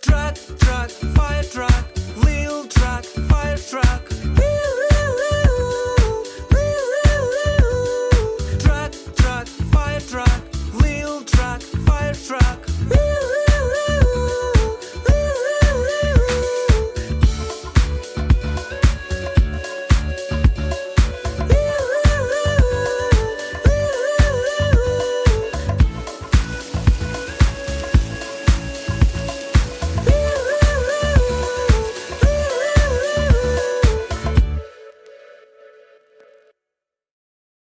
Trot, trot.